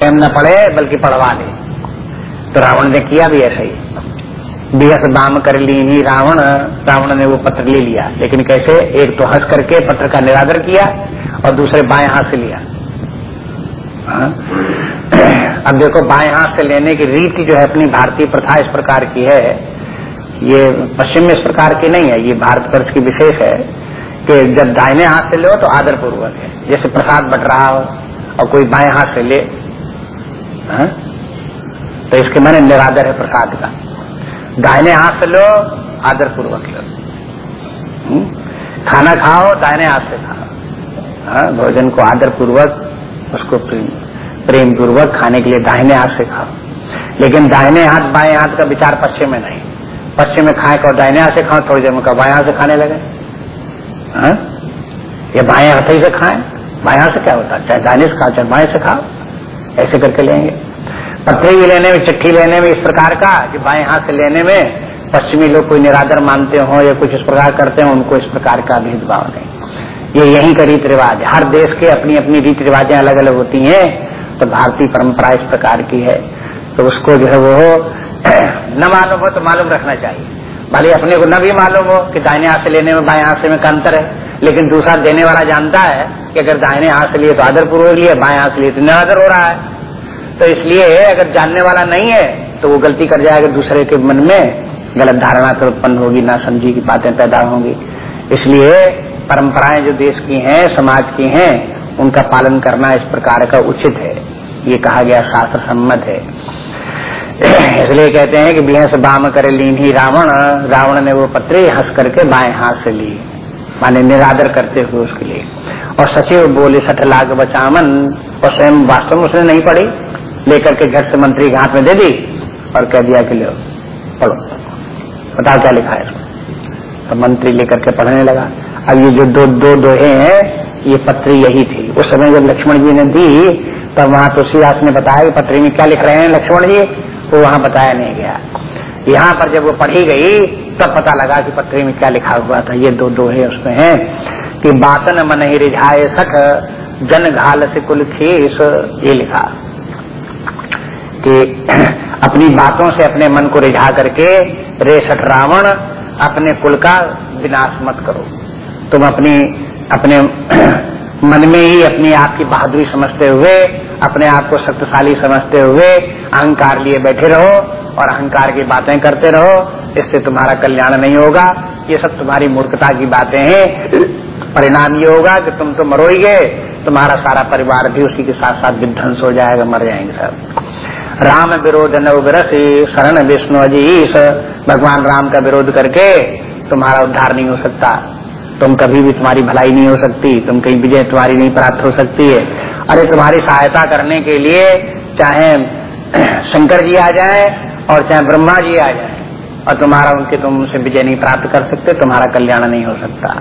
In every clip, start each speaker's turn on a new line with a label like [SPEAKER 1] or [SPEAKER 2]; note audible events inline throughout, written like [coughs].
[SPEAKER 1] प्रेम न पढ़े, बल्कि पढ़वा ले तो रावण ने किया भी ऐसा ही। बिहस दाम कर ली ही रावण रावण ने वो पत्र ले लिया। लेकिन कैसे? एक तो हंस करके पत्र का निरादर किया और दूसरे बाएँ हाथ से लिया। हाँ? अब देखो, बाएँ हाथ से लेने की रीति जो है अपनी भारतीय प्रथा इस प्रकार की है ये पश्चिम में इस प्रकार की नहीं है। ये भारत वर्ष की विशेष है कि जब दाहिने हाथ से लो तो आदर पूर्वक है। जैसे प्रसाद बट रहा हो और कोई बाएँ हाथ से ले हा? तो इसके मैंने निरादर है प्रसाद का। दाहिने हाथ से लो आदर पूर्वक लो। हम्म? खाना खाओ, दाहिने हाथ से खाओ। हाँ? भोजन को आदर पूर्वक उसको प्रेम प्रेम पूर्वक खाने के लिए दाहिने हाथ से खाओ। लेकिन दाहिने हाथ, बाएँ हाथ का विचार पश्चिम में नहीं। पश्चिम में खाए कहो दाहिने हाथ से खाओ, थोड़ी देर में कहो, बाएँ हाथ से खाने लगे। हाँ? ये बाएँ हाथ ही से खाएँ। बाएँ हाथ से क्या होता है? चाहे दाहिने से खाओ, चाहे बाएँ से खाओ। ऐसे करके लेंगे। पत्री भी लेने में, चिट्ठी लेने में, इस प्रकार का, कि बाएँ हाथ से लेने में, पश्चिमी लोग कोई निरादर मानते हो या कुछ इस प्रकार करते हो, उनको इस प्रकार का भेदभाव नहीं। ये यही का रीति रिवाज हर देश के अपनी अपनी रीति रिवाजें अलग अलग होती हैं तो भारतीय परंपरा इस प्रकार की है। तो उसको जो है वो [clears throat] न मालूम हो तो मालूम रखना चाहिए। भले अपने को न भी मालूम हो कि दाहिने हाथ से लेने में, बाएँ हाथ से में का अंतर है, लेकिन दूसरा देने वाला जानता है कि अगर दाहिने हाथ से लिए तो आदर पूर्वक लिए, बाएँ हाथ से लिए तो निरादर हो रहा है। तो इसलिए अगर जानने वाला नहीं है तो वो गलती कर जाएगा दूसरे के मन में। गलत धारणा तो उत्पन्न होगी, ना समझी की बातें पैदा होंगी। इसलिए परंपराएँ जो देश की हैं, समाज की हैं, उनका पालन करना इस प्रकार का उचित है। ये कहा गया शास्त्र सम्मत है। इसलिए कहते हैं कि बिहस बाम करे लीन ही रावण। रावण ने वो पत्री हंस करके बाएँ हाथ से ली, माने निरादर करते हुए उसके लिए। और सचिव बोले सठ लाख बचामन। और स्वयं वास्तव में उसने नहीं पढ़ी। लेकर के घर से मंत्री के हाथ में दे दी और कह दिया कि लो, पढ़ो। बताओ क्या लिखा है? तो मंत्री लेकर के पढ़ने लगा। अब ये जो दो दो दोहे हैं, ये पत्री यही थी। उस समय जब लक्ष्मण जी ने दी, तब वहाँ तुलसीदास ने बताया कि पत्री में क्या लिख रहे हैं लक्ष्मण जी? वो वहाँ बताया नहीं गया। यहाँ पर जब वो पढ़ी गई, तब पता लगा कि पत्री में क्या लिखा हुआ था। ये दो दोहे उसमें हैं कि बातन मन ही रिझाए सख, जन घाल से कुल खेस, ये लिखा। कि [clears throat] अपनी बातों से अपने मन को रिझा करके रे सठ रावण अपने कुल का विनाश मत करो। तुम अपनी, अपने [clears throat] मन में ही अपनी आप की बहादुरी समझते हुए, अपने आप को शक्तिशाली समझते हुए अहंकार लिए बैठे रहो और अहंकार की बातें करते रहो। इससे तुम्हारा कल्याण नहीं होगा। ये सब तुम्हारी मूर्खता की बातें हैं। [clears throat] परिणाम ये होगा कि तुम तो मरो गए तुम्हारा सारा परिवार भी उसी के साथ साथ विध्वंस हो जाएगा, मर जाएँगे सब। राम विरोध नवग्रस शरण विष्णु अजीश। भगवान राम का विरोध करके तुम्हारा उद्धार नहीं हो सकता। तुम कभी भी तुम्हारी भलाई नहीं हो सकती, तुम कहीं विजय तुम्हारी नहीं प्राप्त हो सकती है। अरे, तुम्हारी सहायता करने के लिए चाहे [clears throat] शंकर जी आ जाए और चाहे ब्रह्मा जी आ जाए, और तुम्हारा उनके तुम उनसे विजय नहीं प्राप्त कर सकते, तुम्हारा कल्याण नहीं हो सकता।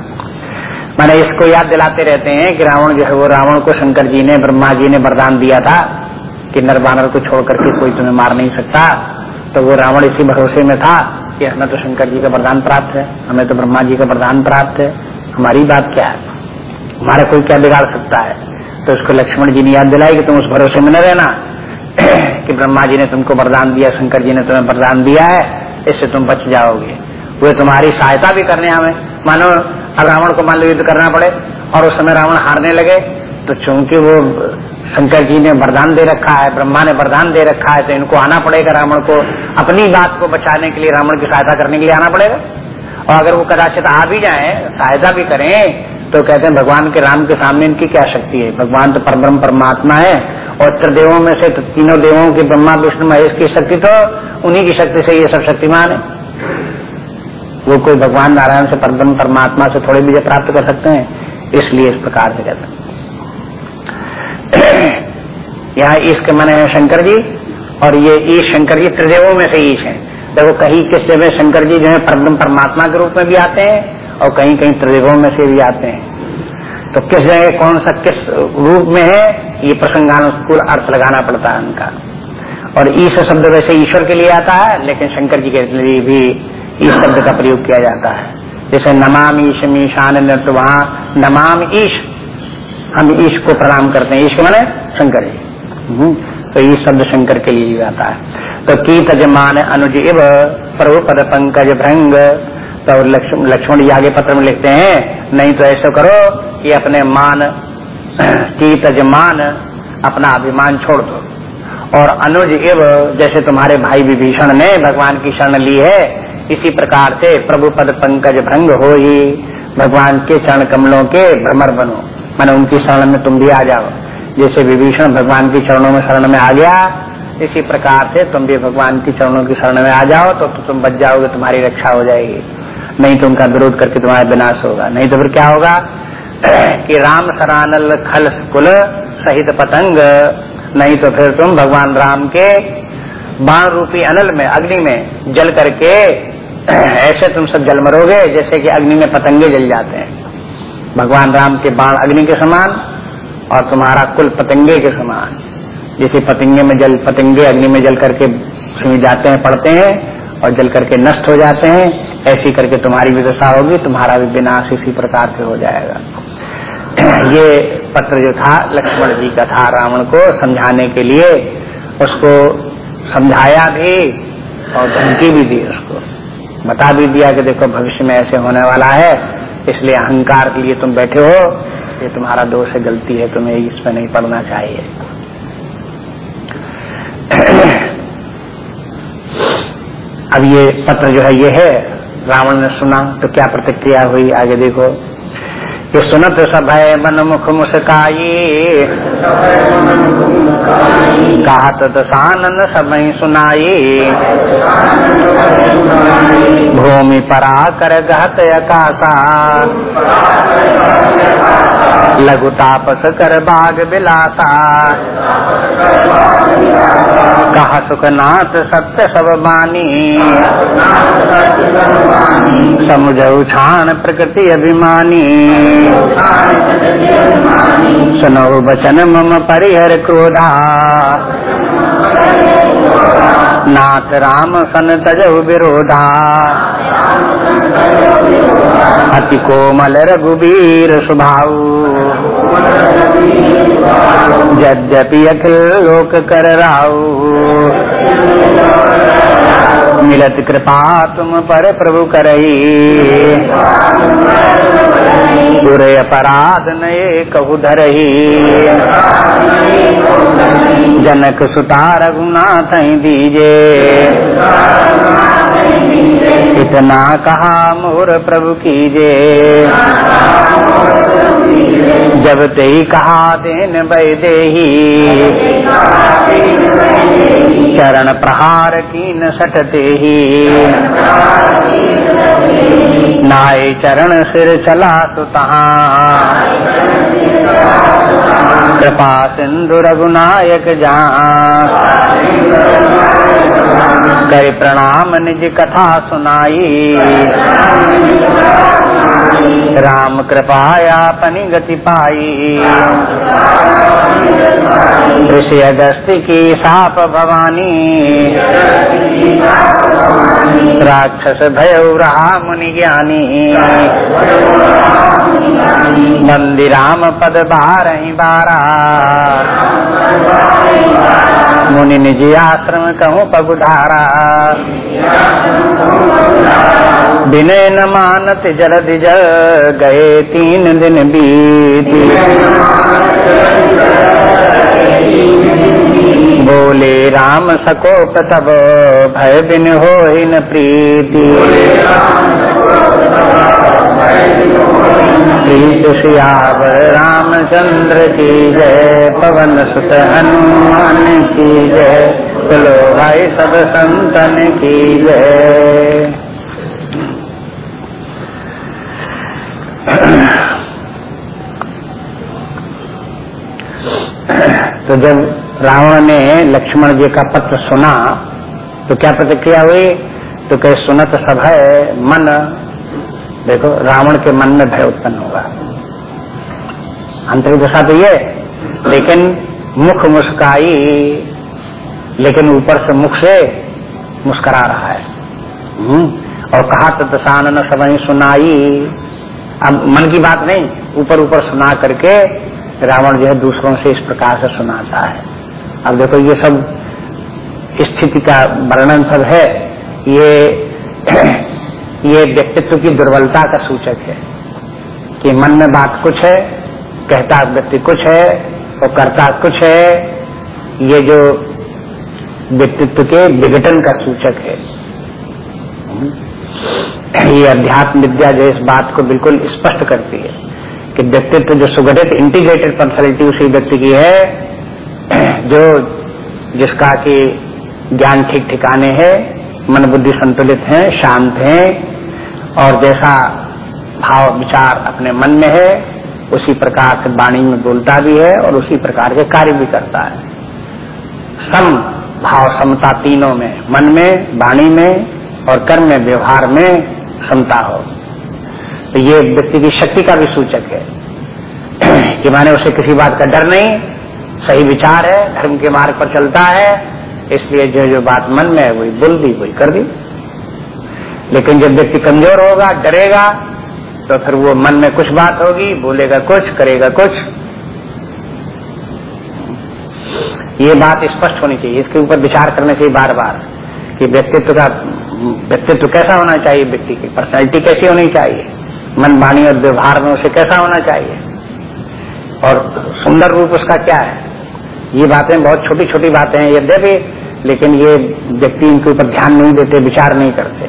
[SPEAKER 1] मैंने इसको याद दिलाते रहते हैं कि रावण जो है, वो रावण को शंकर जी ने, ब्रह्मा जी ने वरदान दिया था। कि नर बानर को छोड़ करके कोई तुम्हें मार नहीं सकता। तो वो रावण इसी भरोसे में था कि हमें तो शंकर जी का वरदान प्राप्त है हमें तो ब्रह्मा जी का वरदान प्राप्त है। हमारी बात क्या है? हमारा कोई क्या बिगाड़ सकता है? तो उसको लक्ष्मण जी ने याद दिलाई कि तुम उस भरोसे में न रहना। [clears throat] कि ब्रह्मा जी ने तुमको वरदान दिया, शंकर जी ने तुम्हें वरदान दिया है, इससे तुम बच जाओगे। वे तुम्हारी सहायता भी करने हमें मानो रावण को मान लो युद्ध करना पड़े, और उस समय रावण हारने लगे तो चूँकि वो शंकर जी ने वरदान दे रखा है, ब्रह्मा ने वरदान दे रखा है तो इनको आना पड़ेगा रावण को, अपनी बात को बचाने के लिए रावण की सहायता करने के लिए आना पड़ेगा। और अगर वो कदाचित आ भी जाए, सहायता भी करें तो कहते हैं भगवान के राम के सामने इनकी क्या शक्ति है? भगवान तो परब्रह्म परमात्मा है, और त्रिदेवों में से तो तीनों देवों की ब्रह्मा, विष्णु, महेश की शक्ति तो उन्हीं की शक्ति से ये सब शक्तिमान है। वो कोई भगवान नारायण से परब्रह्म परमात्मा से थोड़े विजय प्राप्त कर सकते हैं, इसलिए इस प्रकार से कहते हैं। [coughs] यहाँ ईश के मन है शंकर जी, और ये ईश शंकर जी त्रिदेवों में से ईश है। देखो कहीं किस जगह शंकर जी जो है परब्रह्म परमात्मा के रूप में भी आते हैं, और कहीं कहीं त्रिदेवों में से भी आते हैं। तो किस जगह कौन सा किस रूप में है, ये प्रसंगानुकूल अर्थ लगाना पड़ता है उनका। और ईश शब्द वैसे ईश्वर के लिए आता है, लेकिन शंकर जी के लिए भी ईश शब्द का प्रयोग किया जाता है। जैसे नमाम ईश मीशान नृत्य वहाँ नमाम ईश हम ईश को प्रणाम करते हैं। ईश के माने शंकर जी। तो ये शब्द शंकर के लिए आता है। तो की तजमान अनुज इव प्रभु पद पंकज भ्रंग तो लक्ष्मण जी आगे पत्र में लिखते हैं, नहीं तो ऐसा करो कि अपने मान की तजमान अपना अभिमान छोड़ दो। और अनुज इव, जैसे तुम्हारे भाई विभीषण ने भगवान की शरण ली है, इसी प्रकार से प्रभु पद पंकज भंग हो ही भगवान के चरण कमलों के भ्रमर बनो। मैंने उनकी शरण में तुम भी आ जाओ। जैसे विभीषण भगवान की चरणों में शरण में आ गया इसी प्रकार से तुम भी भगवान की चरणों की शरण में आ जाओ तो, तुम बच जाओगे तुम्हारी रक्षा हो जाएगी। नहीं तो उनका विरोध करके तुम्हारा विनाश होगा। नहीं तो फिर क्या होगा? [clears throat] कि राम सरानल खल कुल सहित पतंग नहीं तो फिर तुम भगवान राम के बाण रूपी अनल में अग्नि में जल करके [clears throat] ऐसे तुम सब जल मरोगे जैसे कि अग्नि में पतंगे जल जाते हैं। भगवान राम के बाण अग्नि के समान और तुम्हारा कुल पतंगे के समान। जैसे पतंगे में जल, पतंगे अग्नि में जल करके जाते हैं, पड़ते हैं और जल करके नष्ट हो जाते हैं, ऐसी करके तुम्हारी भी दशा होगी, तुम्हारा भी विनाश इसी प्रकार से हो जाएगा। [clears throat] ये पत्र जो था, लक्ष्मण जी का था रावण को समझाने के लिए, उसको समझाया भी और धमकी भी दी उसको। बता भी दिया कि देखो भविष्य में ऐसे होने वाला है इसलिए अहंकार के लिए तुम बैठे हो, ये तुम्हारा दोष है, गलती है, तुम्हें इसमें नहीं पढ़ना चाहिए। [clears throat] अब ये पत्र जो है, ये है। रावण ने सुना तो क्या प्रतिक्रिया हुई? आगे देखो। ये सुनत सभय मन मुख मुस्काई कहत दसानन समय सुनाई। भूमि परा कर गहत अकाशा। लघु तापस कर बाग बिलासा कहा, सुखनाथ सत्य सब बानी। समुझ उछान प्रकृति अभिमानी। सुनो बचन मम परिहर क्रोधा। नाथ राम सन तज विरोधा। अति कोमल रघुबीर स्वभाव यद्यपि अखिल लोक कर राऊ मिलत कृपा तुम पर प्रभु करही बुरे अपराध नये कहु धरही जनक सुता रघुनाथ दीजे। इतना कहा मोर प्रभु कीजे। जब ते कहा देन दे चरण प्रहार की न सटते ही नाय चरण सिर चला तो तहा। कृपा सिंधु रघुनायक जहाँ कर प्रणाम निज कथा सुनाई। राम कृपाया अपनी गति पाई। ऋषि अगस्त की साप भवानी। राक्षस भय रहा मुनि ज्ञानी। मंदिराम पद बारही बारा। मुनि निज आश्रम कहूँ पगुधारा विनय न मानत जलद जल गए तीन दिन बीत। बोले राम सकोप तब, भय बिन हो न प्रीति। प्रीत रामचंद्र की जय, पवन सुत हनुमान की जय। चलो भाई सब संतन की जय। तो जब रावण ने लक्ष्मण जी का पत्र सुना तो क्या प्रतिक्रिया हुई? तो कह, सुनत सब है मन। देखो, रावण के मन में भय उत्पन्न होगा। आंतरिक दशा तो ये, लेकिन मुख मुस्काई। लेकिन ऊपर से मुख से मुस्करा रहा है। हम्म, और कहा तो दशानन समय सुनाई। अब मन की बात नहीं ऊपर ऊपर सुना करके रावण जो है दूसरों से इस प्रकार से सुनाता है। अब देखो ये सब स्थिति का वर्णन सब है। ये [clears throat] ये व्यक्तित्व की दुर्बलता का सूचक है कि मन में बात कुछ है कहता व्यक्ति कुछ है और करता कुछ है। ये जो व्यक्तित्व के विघटन का सूचक है। ये अध्यात्म विद्या जो इस बात को बिल्कुल स्पष्ट करती है कि व्यक्तित्व जो सुगठित इंटीग्रेटेड पर्सनैलिटी उसी व्यक्ति की है, जो जिसका कि ज्ञान ठीक ठिकाने है, मन बुद्धि संतुलित है, शांत है, और जैसा भाव, विचार अपने मन में है, उसी प्रकार से वाणी में बोलता भी है और उसी प्रकार के कार्य भी करता है। सम भाव समता तीनों में, मन में, वाणी में और कर्म में, व्यवहार में क्षमता हो। तो ये व्यक्ति की शक्ति का भी सूचक है [clears throat] कि माने उसे किसी बात का डर नहीं, सही विचार है, धर्म के मार्ग पर चलता है, इसलिए जो जो बात मन में है, वही बोल दी, वही कर दी। लेकिन जब व्यक्ति कमज़ोर होगा, डरेगा तो फिर वो मन में कुछ बात होगी, बोलेगा कुछ, करेगा कुछ ये बात स्पष्ट होनी चाहिए। इसके ऊपर विचार करने चाहिए बार बार कि व्यक्तित्व का, व्यक्तित्व कैसा होना चाहिए व्यक्ति की? पर्सनैलिटी कैसी होनी चाहिए? मन वाणी और व्यवहार में उसे कैसा होना चाहिए? और सुंदर रूप उसका क्या है? ये बातें बहुत छोटी छोटी बातें हैं यद्यपि, लेकिन ये व्यक्ति इनके ऊपर ध्यान नहीं देते, विचार नहीं करते।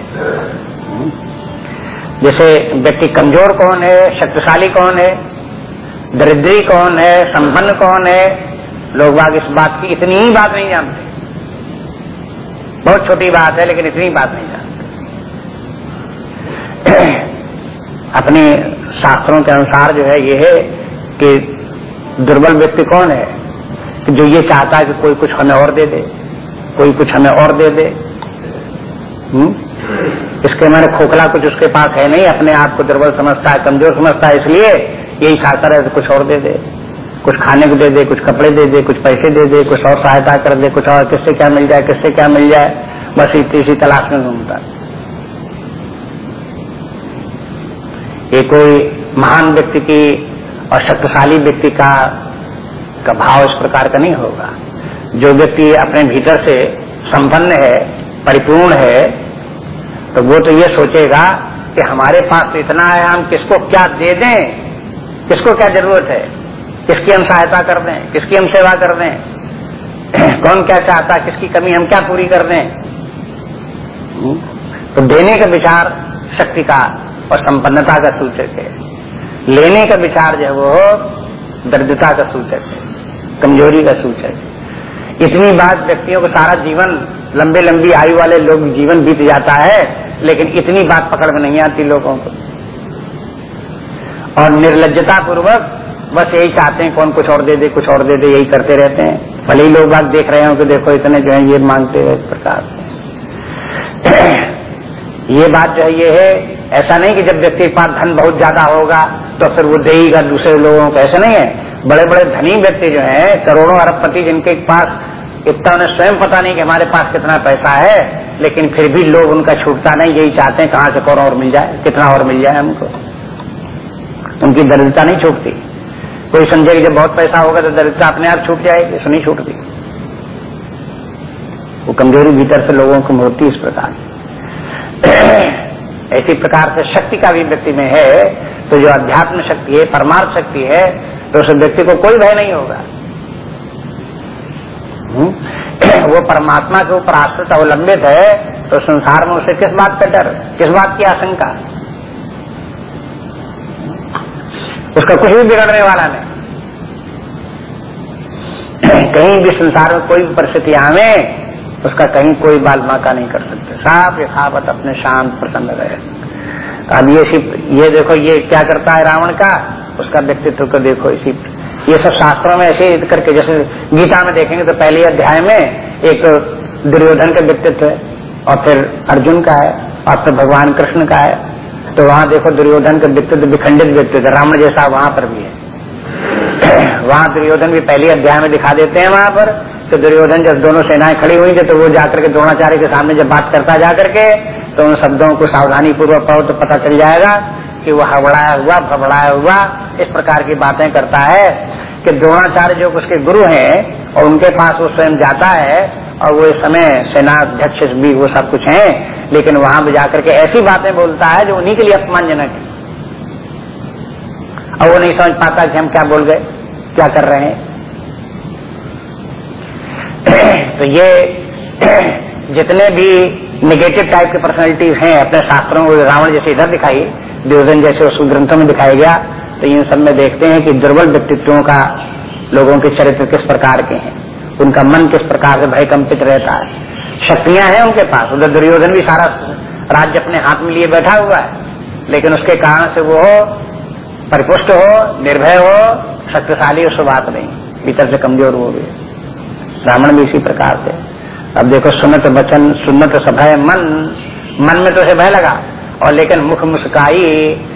[SPEAKER 1] जैसे व्यक्ति कमज़ोर कौन है, शक्तिशाली कौन है, दरिद्री कौन है, संपन्न कौन है लोग बाग इस बात की इतनी ही बात नहीं जानते बहुत छोटी बात है, लेकिन इतनी बात नहीं जानते [clears throat] अपने शास्त्रों के अनुसार जो है, ये है कि दुर्बल व्यक्ति कौन है कि जो ये चाहता है कि कोई कुछ हमें और दे दे, कोई कुछ हमें और दे दे हुँ? हम्म? इसके मैंने खोखला कुछ उसके पास है नहीं, अपने आप को दुर्बल समझता है, कमज़ोर समझता है, इसलिए यही चाहता रहे तो कुछ और दे दे कुछ खाने को दे दे, कुछ कपड़े दे दे, कुछ पैसे दे दे, कुछ और सहायता कर दे, कुछ और किससे क्या मिल जाए, किससे क्या मिल जाए, बस इतनी सी तलाश में घूमता ये कोई महान व्यक्ति की और शक्तिशाली व्यक्ति का का भाव इस प्रकार का नहीं होगा। जो व्यक्ति अपने भीतर से संपन्न है, परिपूर्ण है तो वो तो ये सोचेगा कि हमारे पास तो इतना है, हम किसको क्या दे दें, किसको क्या ज़रूरत है? किसकी हम सहायता कर दें, किसकी हम सेवा कर दें? [clears throat] कौन क्या चाहता, किसकी कमी हम क्या पूरी कर दें? हम्म? तो देने का विचार शक्ति का और संपन्नता का सूचक है। लेने का विचार जो है वो दरिद्रता का सूचक है, कमज़ोरी का सूचक है। इतनी बात व्यक्तियों को सारा जीवन लंबे लंबी आयु वाले लोग जीवन बीत जाता है, लेकिन इतनी बात पकड़ में नहीं आती लोगों को। और निर्लजता पूर्वक बस यही चाहते हैं, कौन कुछ और दे दे, कुछ और दे दे, यही करते रहते हैं। भले ही लोग बात देख रहे हो कि देखो इतने जो है, ये मांगते हैं इस प्रकार [clears throat] ये बात जो है, ये है, ऐसा नहीं कि जब व्यक्ति के पास धन बहुत ज़्यादा होगा तो फिर वो देगा दूसरे लोगों को। ऐसा नहीं है। बड़े बड़े धनी व्यक्ति जो है, करोड़ों अरबपति जिनके पास इतना उन्हें स्वयं पता नहीं कि हमारे पास कितना पैसा है, लेकिन फिर भी लोग उनका छूटता नहीं, यही चाहते हैं कहाँ से कौन और मिल जाए, कितना और मिल जाए हमको। उनकी दरिद्रता नहीं छूटती। कोई समझे कि जब बहुत पैसा होगा तो दरिद्रता अपने आप छूट जाएगी। ऐसा नहीं छूटती वो कमज़ोरी भीतर से लोगों को होती इस प्रकार ऐसी प्रकार से शक्ति का भी व्यक्ति में है तो जो अध्यात्म शक्ति है, परमार्थ शक्ति है तो उस व्यक्ति को कोई भय नहीं होगा। हम्म? वो परमात्मा के ऊपर आश्रित अवलंबित है तो संसार में उसे किस बात का डर, किस बात की आशंका? उसका कुछ भी बिगड़ने वाला नहीं। कहीं भी संसार में कोई भी परिस्थिति आवे, उसका कहीं कोई बाल माका नहीं कर सकते। साफ़ यथावत अपने शांत प्रसन्न रहे। अब ये सिर्फ़ ये देखो, ये क्या करता है रावण का? उसका व्यक्तित्व को देखो इसी ये सब शास्त्रों में ऐसे करके, जैसे गीता में देखेंगे तो पहले अध्याय में एक तो दुर्योधन का व्यक्तित्व है, और फिर अर्जुन का है, और फिर भगवान कृष्ण का है। तो वहाँ देखो दुर्योधन का व्यक्तित्व विखंडित व्यक्तित्व रावण जैसा वहाँ पर भी है। [clears throat] वहाँ दुर्योधन भी पहले अध्याय में दिखा देते हैं वहाँ पर। तो दुर्योधन जब दोनों सेनाएँ खड़ी हुई थी तो वो जाकर के द्रोणाचार्य के सामने जब बात करता जाकर के तो उन शब्दों को सावधानी पूर्वक पढ़ो तो पता चल जाएगा कि वो हबड़ाया हुआ, भबड़ाया हुआ, इस प्रकार की बातें करता है कि द्रोणाचार्य जो उसके गुरु हैं और उनके पास वो स्वयं जाता है और वो इस समय सेनाध्यक्ष भी वो सब कुछ है, लेकिन वहाँ पर जाकर के ऐसी बातें बोलता है जो उन्हीं के लिए अपमानजनक है। और वो नहीं समझ पाता कि हम क्या बोल गए, क्या कर रहे हैं। [clears throat] तो ये [clears throat] जितने भी निगेटिव टाइप के पर्सनैलिटीज हैं, अपने शास्त्रों को रावण जैसे इधर दिखाई दुर्योधन जैसे उस ग्रंथों में दिखाया गया तो इन सब में देखते हैं कि दुर्बल व्यक्तित्वों का लोगों के चरित्र किस प्रकार के हैं। उनका मन किस प्रकार से भयकंपित रहता है? शक्तियाँ हैं उनके पास, उधर दुर्योधन भी सारा राज्य अपने हाथ में लिए बैठा हुआ है। लेकिन उसके कारण से वो परिपुष्ट हो, निर्भय हो, शक्तिशाली हो बात नहीं भीतर से कमज़ोर हो गए। ब्राह्मण भी इसी प्रकार से अब देखो, सुनत वचन सुनत सभय मन। मन में तो उसे भय लगा, और लेकिन मुख मुस्काई,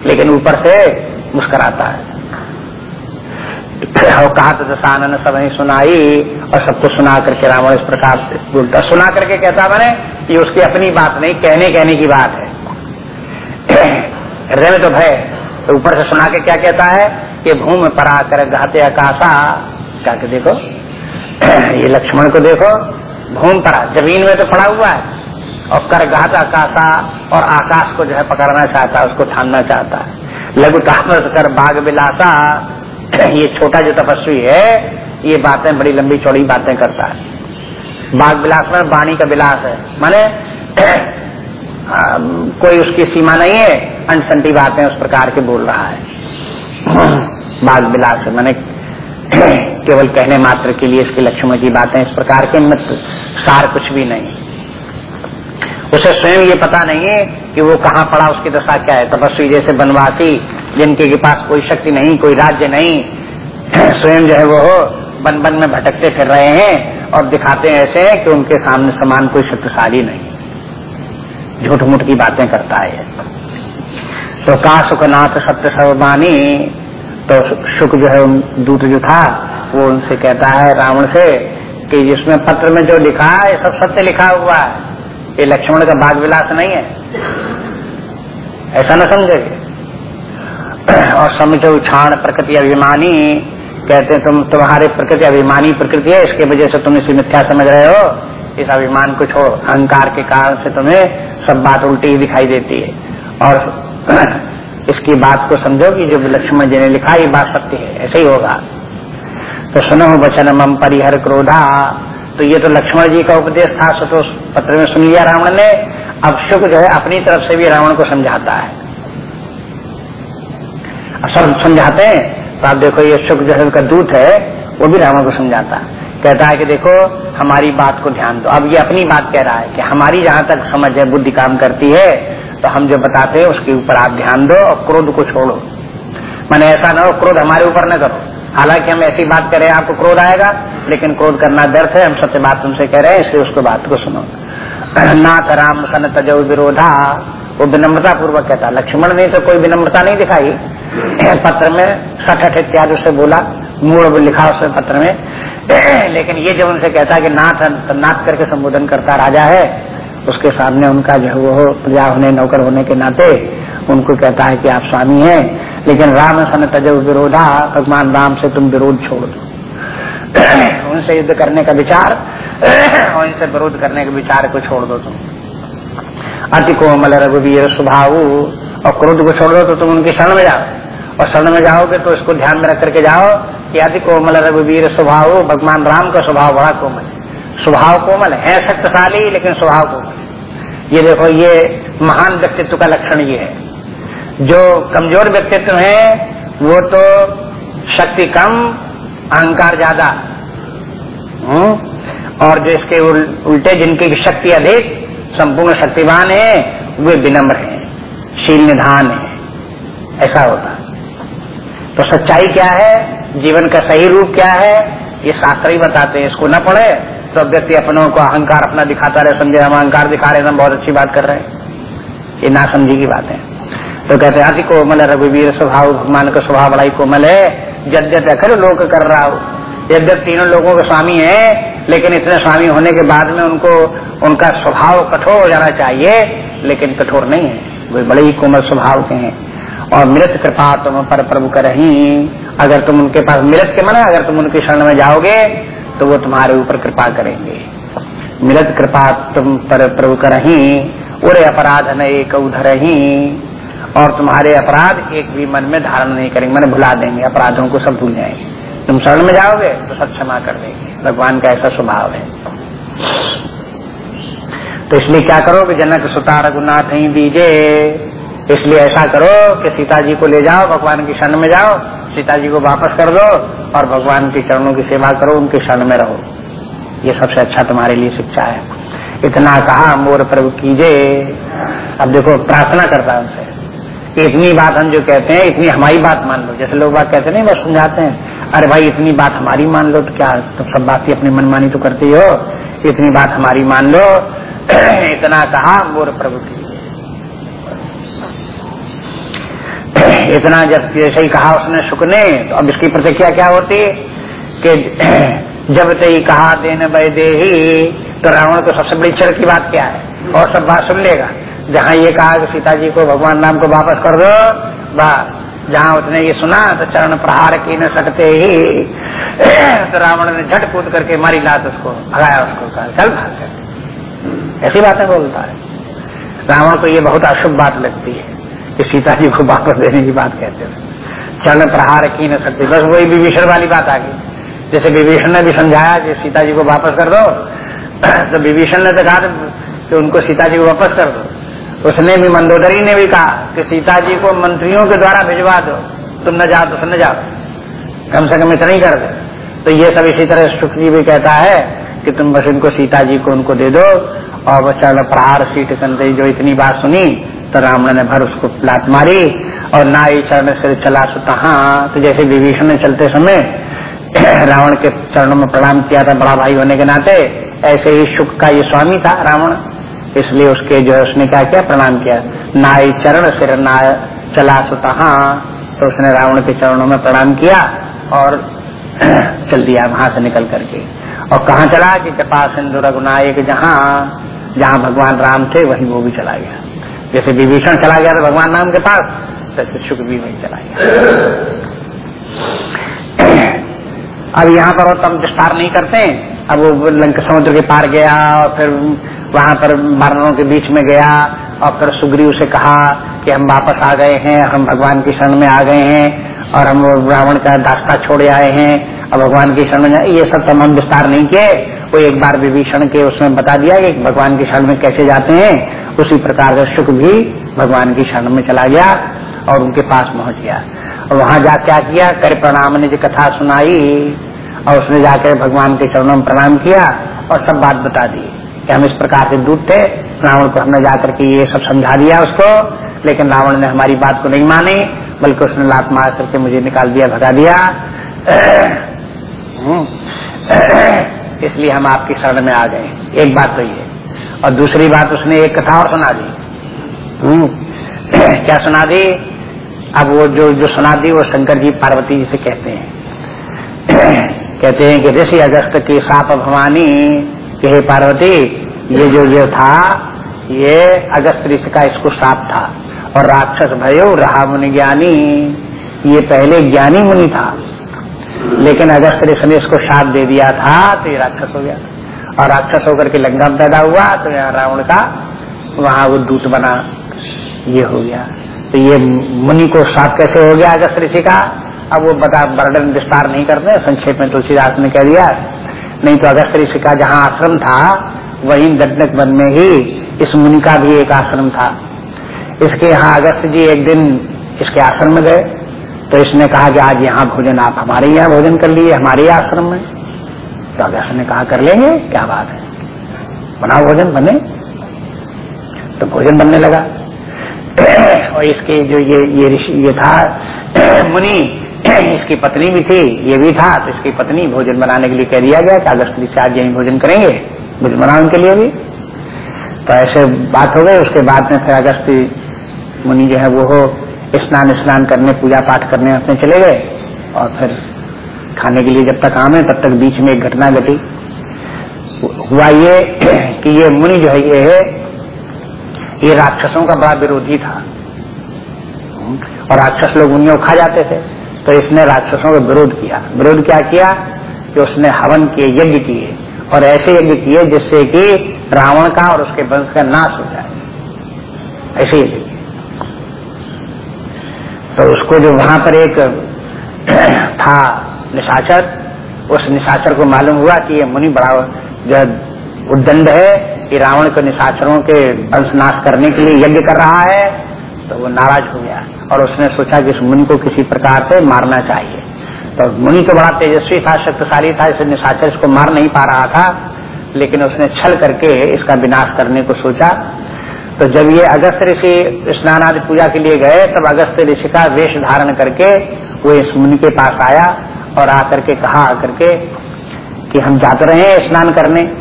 [SPEAKER 1] लेकिन ऊपर से मुस्कराता है। और कहा तो दशानन सब सुनाई और सबको सुना करके रावण इस प्रकार बोलता सुना करके कहता मैंने ये उसकी अपनी बात नहीं कहने कहने की बात है। [clears throat] हृदय में तो भय तो से सुना के क्या कहता है? कि भूमि पर आकर गाते आकाशा, क्या के देखो, [clears throat] ये लक्ष्मण को देखो, भूम पर, ज़मीन में तो पड़ा हुआ है, और कर गाता आकाशा, और आकाश को जो है पकड़ना चाहता है, उसको थामना चाहता है। लघु तापस कर बाघ बिलासा [coughs] ये छोटा जो तपस्वी है, ये बातें बड़ी लंबी चौड़ी बातें करता है। बाघ विलास में वाणी का विलास है। माने [coughs] कोई उसकी सीमा नहीं है, अनसंटी बातें उस प्रकार के बोल रहा है। [coughs] बाघ विलास है। मैंने केवल कहने मात्र के लिए इसके लक्ष्मण की बातें इस प्रकार के मत, सार कुछ भी नहीं। उसे स्वयं ये पता नहीं है कि वो कहाँ पड़ा, उसकी दशा क्या है? तपस्वी जैसे बनवासी जिनके के पास कोई शक्ति नहीं, कोई राज्य नहीं, [clears throat] स्वयं जो है वो बन बन में भटकते फिर रहे हैं और दिखाते हैं ऐसे कि उनके सामने समान कोई शक्तिशाली नहीं। झूठ मूठ की बातें करता है तो का सुखनाथ सत्य सर्वबानी तो सुख जो है दूत जो था, वो उनसे कहता है रावण से कि जिसमें पत्र में जो लिखा है सब सत्य लिखा हुआ है। ये लक्ष्मण का बाग विलास नहीं है। ऐसा न समझेगे और समझो क्षण प्रकृति अभिमानी, कहते तुम, तुम्हारे प्रकृति अभिमानी प्रकृति है, इसके वजह से तुम इसे मिथ्या समझ रहे हो। इस अभिमान को छोड़। अहंकार के कारण से तुम्हें सब बात उल्टी ही दिखाई देती है। और [clears throat] इसकी बात को समझो कि जो लक्ष्मण जी ने लिखा, ये बात सत्य है। ऐसे ही होगा। तो सुनो वचन मम परिहर क्रोधा। तो ये तो लक्ष्मण जी का उपदेश था सतो पत्र में सुन लिया रावण ने अब शुक जो है अपनी तरफ़ से भी रावण को समझाता है। सब समझाते हैं तो आप देखो, ये शुक जो है उनका दूत है, वो भी रावण को समझाता है। कहता है कि देखो, हमारी बात को ध्यान दो। अब ये अपनी बात कह रहा है कि हमारी जहाँ तक समझ है, बुद्धि काम करती है तो हम जो बताते हैं, उसके ऊपर आप ध्यान दो और क्रोध को छोड़ो। मैंने ऐसा ना हो, क्रोध हमारे ऊपर न करो। हालाँकि हम ऐसी बात करें, आपको क्रोध आएगा, लेकिन क्रोध करना दर्द है, हम सत्य बात तुमसे कह रहे हैं, इसलिए उसको बात को सुनो। नाथ राम सन तजो विरोधा। वो विनम्रता पूर्वक कहता, लक्ष्मण ने तो कोई विनम्रता नहीं दिखाई। [clears throat] पत्र में सठ इत्यादि उसे बोला मूल लिखा उसने पत्र में। [clears throat] लेकिन ये जब उनसे कहता कि नाथ नाथ करके संबोधन करता राजा है, उसके सामने उनका जो वो प्रजा होने, नौकर होने के नाते उनको कहता है कि आप स्वामी हैं, लेकिन राम सन तजब विरोधा, भगवान राम से तुम विरोध छोड़ दो। [clears throat] उनसे युद्ध करने का विचार, और इनसे विरोध करने के विचार को छोड़ दो तुम। अति कोमल रघुवीर स्वभाव और क्रोध को छोड़ दो तो तुम उनकी शरण में जाओ। और शरण में जाओगे तो इसको ध्यान में रख करके जाओ कि अति कोमल रघुवीर स्वभाव भगवान राम का स्वभाव बड़ा कोमल स्वभाव कोमल है शक्तिशाली, लेकिन स्वभाव कोमल ये देखो, ये महान व्यक्तित्व का लक्षण ये है। जो कमज़ोर व्यक्तित्व है, वो तो शक्ति कम, अहंकार ज़्यादा? और जो इसके उल्टे जिनकी शक्ति अधिक, संपूर्ण शक्तिवान है, वे विनम्र हैं, शील निधान है। ऐसा होता। तो सच्चाई क्या है? जीवन का सही रूप क्या है? ये शास्त्र ही बताते हैं, इसको न पढ़े तो व्यक्ति अपनों को अहंकार अपना दिखाता रहे, समझे, हम अहंकार दिखा रहे हम बहुत अच्छी बात कर रहे हैं। ये ना समझी की बात है। तो कहते हैं, अति कोमल रघुवीर स्वभाव, भगवान का स्वभाव बड़ा ही कोमल है। जद जद्यत अखर लोक कर रहा हो। यद्यप तीनों लोगों के स्वामी है, लेकिन इतने स्वामी होने के बाद में उनको, उनका स्वभाव कठोर हो जाना चाहिए, लेकिन कठोर नहीं है। वे बड़े ही कोमल स्वभाव के हैं। और मृत कृपा तुम पर प्रभु कर ही अगर तुम उनके पास मृत के मना, अगर तुम उनके शरण में जाओगे तो वो तुम्हारे ऊपर कृपा करेंगे। मिलत कृपा तुम पर प्रभु करही। उरे अपराध न एक उधर ही और तुम्हारे अपराध एक भी मन में धारण नहीं करेंगे। मैंने भुला देंगे, अपराधों को सब भूल जाएँगे। तुम शरण में जाओगे तो सब क्षमा कर देंगे। भगवान का ऐसा स्वभाव है। तो इसलिए क्या करो कि जनक सुता रघुनाथ ही दीजे। इसलिए ऐसा करो कि सीता जी को ले जाओ, भगवान की शरण में जाओ सीता जी को वापस कर दो और भगवान के चरणों की सेवा करो, उनके शरण में रहो। ये सबसे अच्छा तुम्हारे लिए शिक्षा है। इतना कहा, मोर प्रभु कीजे। अब देखो, प्रार्थना करता है उनसे। इतनी बात हम जो कहते हैं, इतनी हमारी बात मान लो। जैसे लोग बात कहते नहीं, बस समझाते हैं। अरे भाई, इतनी बात हमारी मान लो तो क्या तुम सब बात अपनी मनमानी तो करते हो? इतनी बात हमारी मान लो। [clears throat] इतना कहा, मोर प्रभु की [clears throat] इतना जब जैसे ही कहा उसने सुख ने तो अब इसकी प्रतिक्रिया क्या होती? कि [clears throat] जब ते ही कहा, देन बे दे तो रावण को सबसे बड़ी चर की बात क्या है? और सब बात सुन लेगा। जहाँ ये कहा कि सीता जी को भगवान नाम को वापस कर दो, बस। जहाँ उसने ये सुना तो चरण प्रहार की न सकते ही। [clears throat] तो रावण ने झट कूद करके मारी लात उसको, भगाया उसको, कहा, चल भाग ऐसी बातें बोलता है। रावण को ये बहुत अशुभ बात लगती है कि सीता जी को वापस देने की बात कहते हैं। चरण प्रहार की न सकते। बस वही विभीषण वाली बात आ गई। जैसे विभीषण ने भी समझाया कि सीता जी को वापस कर दो [clears throat] तो विभीषण ने तो कहा कि उनको सीता जी को वापस कर दो। उसने भी मंदोदरी ने भी कहा कि सीता जी को मंत्रियों के द्वारा भिजवा दो। तुम न जाओ तो न जाओ। कम से कम इतना ही कर दो। तो ये सब इसी तरह सुख जी भी कहता है कि तुम बस इनको सीता जी को उनको दे दो। और वो चरण प्रहार सीट कंदई जो इतनी बात सुनी तो रावण ने भर उसको लात मारी और ना ही चरण से चला सुता तो जैसे विभीषण ने चलते समय [clears throat] रावण के चरणों में प्रणाम किया था बड़ा भाई होने के नाते, ऐसे ही सुख का ये स्वामी था रावण। इसलिए उसके जो उसने क्या किया? प्रणाम किया। नाई चरण सिर ना चला सुतहा तो उसने रावण के चरणों में प्रणाम किया और [clears throat] चल दिया वहाँ से निकल करके। और कहा चला? कि कृपा सिंधु रघुनायक जहाँ जहाँ भगवान राम थे, वहीं वो भी चला गया। जैसे विभीषण चला गया था भगवान राम के पास तैसे सुख भी वहीं चला गया। [clears throat] अब यहाँ पर और तम विस्तार नहीं करते। अब वो लंका समुद्र के पार गया और फिर वहाँ पर वानरों के बीच में गया और फिर सुग्रीव से कहा कि हम वापस आ गए हैं, हम भगवान की शरण में आ गए हैं और हम रावण का दास्ता छोड़े आए हैं। और भगवान की शरण में, ये सब तमाम विस्तार नहीं किए। वो एक बार विभीषण के उसमें बता दिया कि भगवान की शरण में कैसे जाते हैं। उसी प्रकार से सुख भी भगवान की शरण में चला गया और उनके पास पहुँच गया। और वहाँ जा क्या किया? कर प्रणाम ने जो कथा सुनाई। और उसने जाकर भगवान के चरणों में प्रणाम किया और सब बात बता दी। कि हम इस प्रकार से दूध थे, रावण को हमने जाकर के ये सब समझा दिया उसको, लेकिन रावण ने हमारी बात को नहीं मानी, बल्कि उसने लात मार करके मुझे निकाल दिया, भगा दिया। हम्म। इसलिए हम आपकी शरण में आ गए। एक बात तो ये। और दूसरी बात उसने एक कथा और सुना दी। हम्म। क्या सुना दी? अब वो जो जो सुना दी, वो शंकर जी पार्वती जी से कहते हैं। कहते हैं कि ऋषि अगस्त की साप भवानी कि हे पार्वती, ये जो ये था, ये अगस्त ऋषि का इसको साप था। और राक्षस भयो, रहा मुनि ज्ञानी, ये पहले ज्ञानी मुनि था। लेकिन अगस्त ऋषि ने इसको साप दे दिया था तो ये राक्षस हो गया। और राक्षस होकर के लंका में पैदा हुआ तो यहाँ रावण का वहाँ वो दूत बना, ये हो गया। तो ये मुनि को साप कैसे हो गया अगस्त ऋषि का? अब वो बता, वर्णन विस्तार नहीं करते, संक्षेप में तुलसीदास ने कह दिया नहीं तो अगस्त ऋषि का जहाँ आश्रम था, वही दंडक वन में ही इस मुनि का भी एक आश्रम था। इसके यहाँ अगस्त जी एक दिन इसके आश्रम में गए। तो इसने कहा कि आज यहाँ भोजन आप हमारे यहाँ भोजन कर लिए, हमारे आश्रम में। तो अगस्त ने कहा, कर लेंगे? क्या बात है? बनाओ भोजन, बने। तो भोजन बनने लगा। [clears throat] और इसके जो ये ये ऋषि, ये था [clears throat] मुनि [clears throat] इसकी पत्नी भी थी, ये भी था तो इसकी पत्नी भोजन बनाने के लिए कह दिया गया कि अगस्त से आज यही भोजन करेंगे, भोजन बनाओ उनके लिए भी। तो ऐसे बात हो गई, उसके बाद में फिर अगस्त मुनि जो है वो हो, स्नान स्नान करने पूजा पाठ करने अपने चले गए, और फिर खाने के लिए जब तक आमे तब तक बीच में एक घटना घटी। हुआ ये [clears throat] कि ये मुनि जो है, ये है, ये राक्षसों का बड़ा विरोधी था। और राक्षस लोग मुनियों खा जाते थे। तो इसने राक्षसों का विरोध किया। विरोध क्या किया? कि उसने हवन किए यज्ञ किए और ऐसे यज्ञ किए जिससे कि रावण का और उसके वंश का नाश हो जाए। ऐसे यज्ञ तो उसको जो वहाँ पर एक [clears throat] था निशाचर, उस निशाचर को मालूम हुआ कि ये मुनि बड़ा जो उद्दंड है कि रावण को निशाचरों के वंश नाश करने के लिए यज्ञ कर रहा है तो वो नाराज़ हो गया। और उसने सोचा कि इस मुनि को किसी प्रकार से मारना चाहिए। तो मुनि तो बड़ा तेजस्वी था, शक्तिशाली था, इसे निशाचर इसको मार नहीं पा रहा था, लेकिन उसने छल करके इसका विनाश करने को सोचा। तो जब ये अगस्त ऋषि स्नान आदि पूजा के लिए गए, तब अगस्त ऋषि का वेश धारण करके वो इस मुनि के पास आया और आकर के कहा, आकर के कि हम जाते रहे स्नान करने।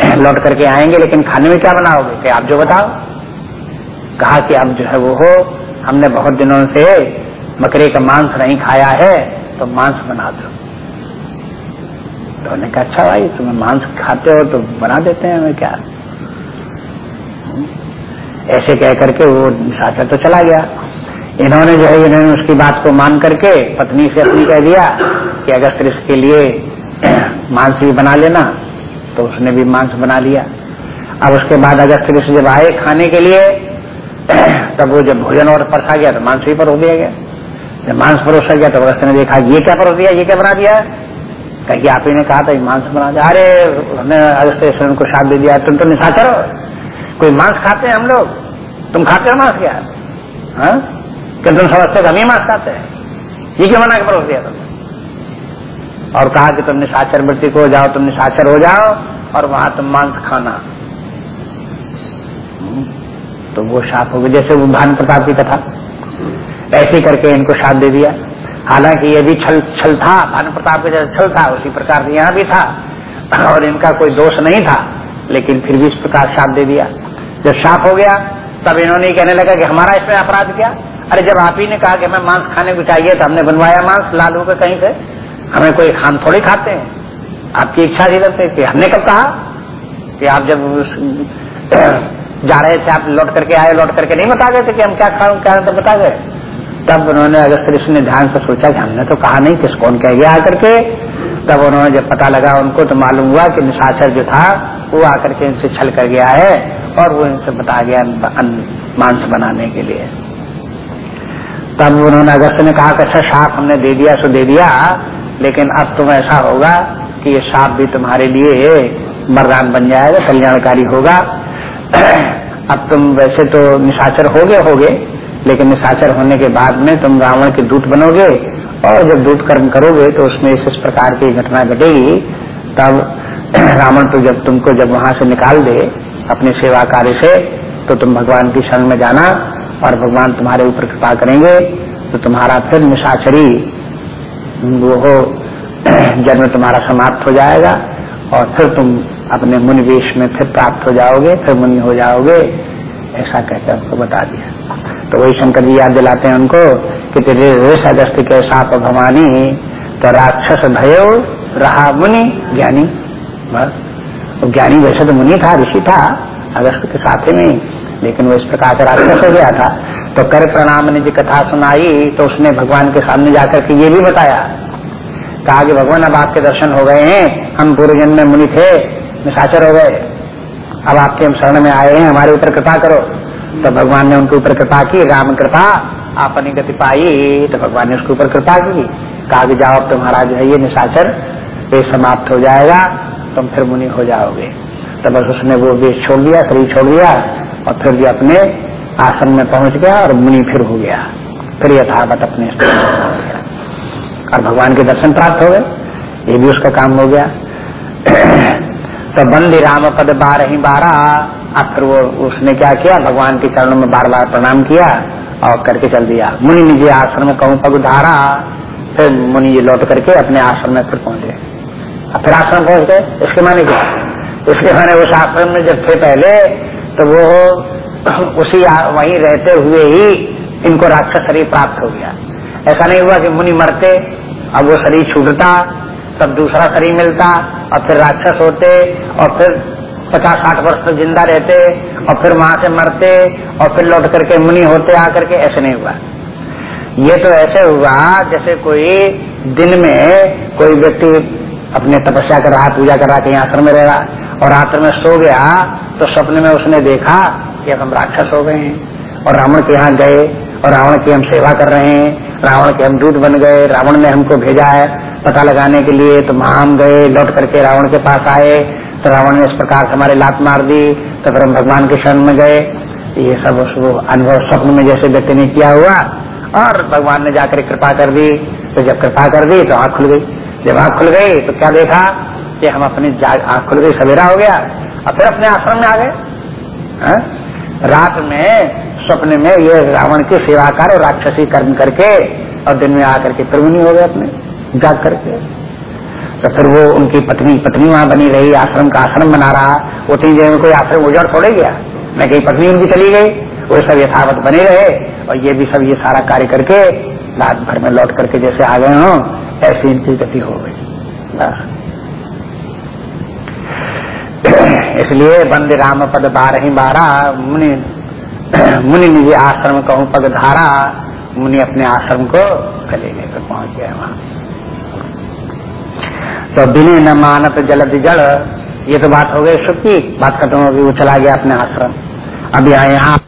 [SPEAKER 1] [clears throat] लौट करके आएँगे, लेकिन खाने में क्या बनाओगे? कि आप जो बताओ। कहा कि अब जो है वो हो हमने बहुत दिनों से बकरे का मांस नहीं खाया है तो मांस बना दो। तो उन्होंने कहा अच्छा भाई, तुम्हें मांस खाते हो तो बना देते हैं, हमें क्या? ऐसे कह करके वो निशाचर तो चला गया। इन्होंने जो है, इन्होंने उसकी बात को मान करके पत्नी से अपनी कह दिया कि अगस्त के लिए [clears throat] मांस भी बना लेना तो उसने भी मांस बना लिया। अब उसके बाद अगस्त ऋषि जब आए खाने के लिए [coughs] तब वो जब भोजन और परसा गया तो मांस भी परोस दिया गया। जब मांस परोसा गया तो अगस्त ने देखा, ये क्या परोस दिया, ये क्या बना दिया? कहीं आप ही ने कहा था मांस बना दिया। अरे, हमने अगस्त को साथ दे दिया, तुम तो निशाचर हो। कोई मांस खाते हैं हम लोग? तुम खाते हो मांस क्या? हाँ? क्या तुम समझते हम ही मांस खाते हैं? ये क्यों बना के परोस दिया तुमने? और कहा कि तुम निशाचर वृत्ति को हो जाओ, तुम निशाचर हो जाओ और वहाँ तुम मांस खाना। तो वो शाप हो गए जैसे वो भान प्रताप की कथा। ऐसे करके इनको शाप दे दिया। हालाँकि ये भी छल छल था, भानु प्रताप का जैसा छल था, उसी प्रकार यहाँ भी था। और इनका कोई दोष नहीं था, लेकिन फिर भी इस प्रकार शाप दे दिया। जब शाप हो गया, तब इन्होंने कहने लगा कि हमारा इसमें अपराध क्या? अरे जब आप ही ने कहा कि हमें मांस खाने को चाहिए तो हमने बनवाया मांस लालू के कहीं से। हमें कोई खान थोड़ी खाते हैं। आपकी इच्छा नहीं करते हमने कब कहा कि आप जब जा रहे थे, आप लौट करके आए, लौट करके नहीं बता गए थे कि हम क्या खाओ क्या तो बता गए तब उन्होंने अगस्त ऋषि ने ध्यान से सोचा कि हमने तो कहा नहीं किस कौन कह गया आकर के। तब उन्होंने जब पता लगा उनको तो मालूम हुआ कि निशाचर जो था, वो आकर के इनसे छल कर गया है और वो इनसे बता गया मांस बनाने के लिए। तब उन्होंने अगस्त ने कहा कि अच्छा साफ़ हमने दे दिया सो दे दिया, लेकिन अब तुम ऐसा होगा कि ये साप भी तुम्हारे लिए मरदान बन जाएगा, कल्याणकारी होगा। [coughs] अब तुम वैसे तो निशाचर हो गए होगे लेकिन निशाचर होने के बाद में तुम रावण के दूत बनोगे और जब दूत कर्म करोगे तो उसमें इस, इस प्रकार की घटना घटेगी तब [coughs] रावण तो जब तुमको जब वहाँ से निकाल दे अपने सेवा कार्य से तो तुम भगवान की शरण में जाना और भगवान तुम्हारे ऊपर कृपा करेंगे तो तुम्हारा फिर निशाचरी वो [coughs] जन्म तुम्हारा समाप्त हो जाएगा और फिर तुम अपने मुनि वेश में फिर प्राप्त हो जाओगे, फिर मुनि हो जाओगे, ऐसा कहकर उनको बता दिया। तो वही शंकर जी याद दिलाते हैं उनको कि तेरे ऋष अगस्त के साप भवानी तो राक्षस भयो, रहा मुनि, ज्ञानी। बस। तो ज्ञानी वैसे तो मुनि था, ऋषि था, अगस्त के साथ में लेकिन वो इस प्रकार से राक्षस हो गया था। तो कर प्रणाम ने जो कथा सुनाई तो उसने भगवान के सामने जाकर के ये भी बताया, कहा कि भगवान अब आपके दर्शन हो गए हैं, हम पूर्व जन्म में मुनि थे निशाचर हो गए। अब आपके हम शरण में आए हैं, हमारे ऊपर कृपा करो। तो भगवान ने उनके ऊपर कृपा की, राम कृपा आपने गति पाई। तो भगवान ने उसके ऊपर कृपा की, कहा कि जाओ तुम्हारा जो है ये निशाचर, ये समाप्त हो जाएगा, तुम फिर मुनि हो जाओगे। तो बस उसने वो वेश छोड़ दिया, शरीर छोड़ दिया, और फिर भी अपने आसन में पहुँच गया, और मुनि फिर हो गया। फिर यथावत अपने और भगवान के दर्शन प्राप्त हो गए। ये भी उसका काम हो गया। तो बंदी राम पद बार ही बारह। अब फिर वो उसने क्या किया? भगवान के चरणों में बार बार प्रणाम किया और करके चल दिया। मुनि निजी आश्रम में कहूँ पग धारा फिर मुनि जी लौट करके अपने आश्रम में फिर पहुँचे। अब फिर आश्रम पहुँच गए। इसके माने क्या? इसके माने उस आश्रम में जब थे पहले तो वो [coughs] उसी वहीं रहते हुए ही इनको राक्षस शरीर प्राप्त हो गया। ऐसा नहीं हुआ कि मुनि मरते, अब वो शरीर छूटता तब दूसरा शरीर मिलता और फिर राक्षस होते, और फिर पचास साठ वर्ष तक ज़िंदा रहते, और फिर वहाँ से मरते, और फिर लौट करके मुनि होते आकर के, ऐसे नहीं हुआ। ये तो ऐसे हुआ जैसे कोई दिन में कोई व्यक्ति अपने तपस्या कर रहा, पूजा कर रहा, कहीं आश्रम में रह रहा, और रात्र में सो गया तो सपने में उसने देखा कि अब हम राक्षस हो गए हैं, और रावण के यहाँ गए, और रावण की हम सेवा कर रहे हैं, रावण के हम दूध बन गए, रावण ने हमको भेजा है पता लगाने के लिए तो हम गए, लौट करके रावण के पास आए तो रावण ने इस प्रकार से हमारे लात मार दी तो फिर हम भगवान के शरण में गए। ये सब उसको अनुभव स्वप्न में जैसे व्यक्ति ने किया हुआ, और भगवान ने जाकर कृपा कर दी। तो जब कृपा कर दी तो आँख खुल गई। जब आँख खुल गई तो क्या देखा कि हम अपनी आँख खुल गई, सवेरा हो गया, और फिर अपने आश्रम में आ गए। हाँ? रात में, स्वप्न में ये रावण के सेवाकार और राक्षसी कर्म करके, और दिन में आकर के नहीं हो गए अपने। जाग करके। तो फिर वो उनकी पत्नी पत्नी वहाँ बनी रही, आश्रम का आश्रम बना रहा। वो तीन जगह में कोई आश्रम उजड़ थोड़े गया। मैं कहीं पत्नी उनकी चली गई। वो सब यथावत बने रहे और ये भी सब ये सारा कार्य करके रात भर में लौट करके जैसे आ गए हों, ऐसी इनकी गति हो गई। [clears throat] इसलिए बंद राम पद बारह बारह, मुनि [clears throat] मुनि निजी आश्रम कहूँ पग धारा, मुनि अपने आश्रम को गले लेकर पहुँच गए वहाँ। तो बिने न मानत जलद जड़ ये तो बात हो गई सुख की बात खत्म हो गई, वो चला गया अपने आश्रम। अभी यहाँ यहाँ।